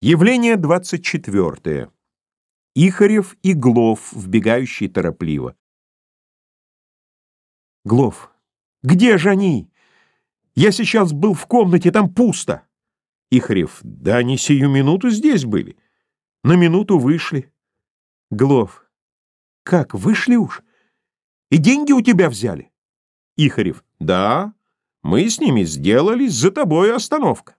Явление 24. Ихарев и Глов, вбегающий торопливо. Глов. Где же они? Я сейчас был в комнате, там пусто. Ихарев. Да они сию минуту здесь были. На минуту вышли. Глов. Как, вышли уж? И деньги у тебя взяли? Ихарев. Да, мы с ними сделались, за тобой остановка.